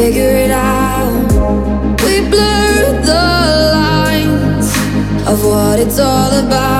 figure it out. We blur the lines of what it's all about.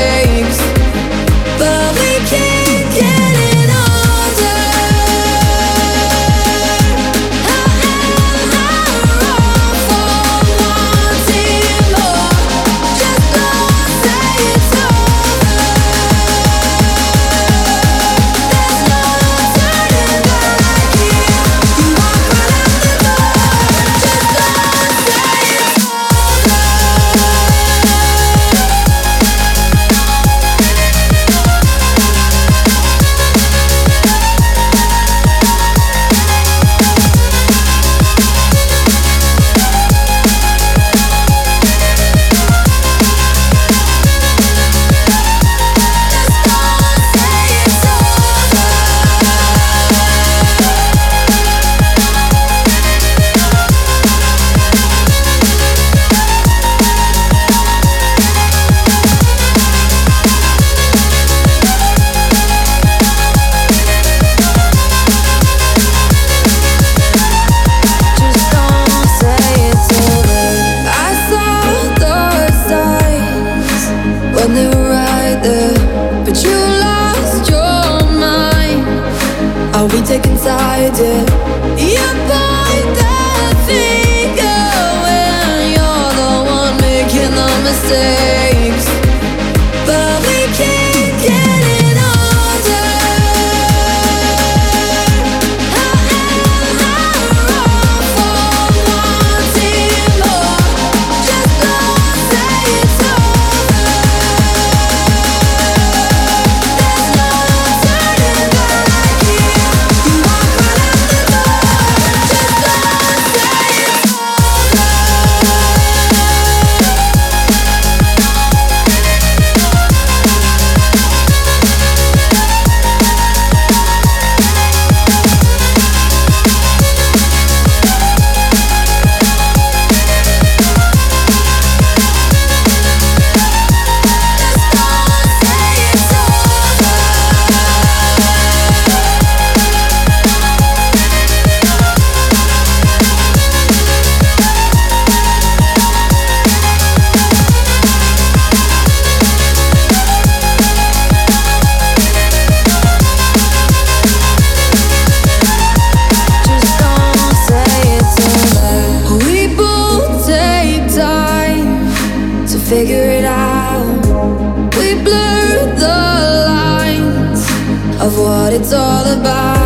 we take figure it out. We blur the lines of what it's all about.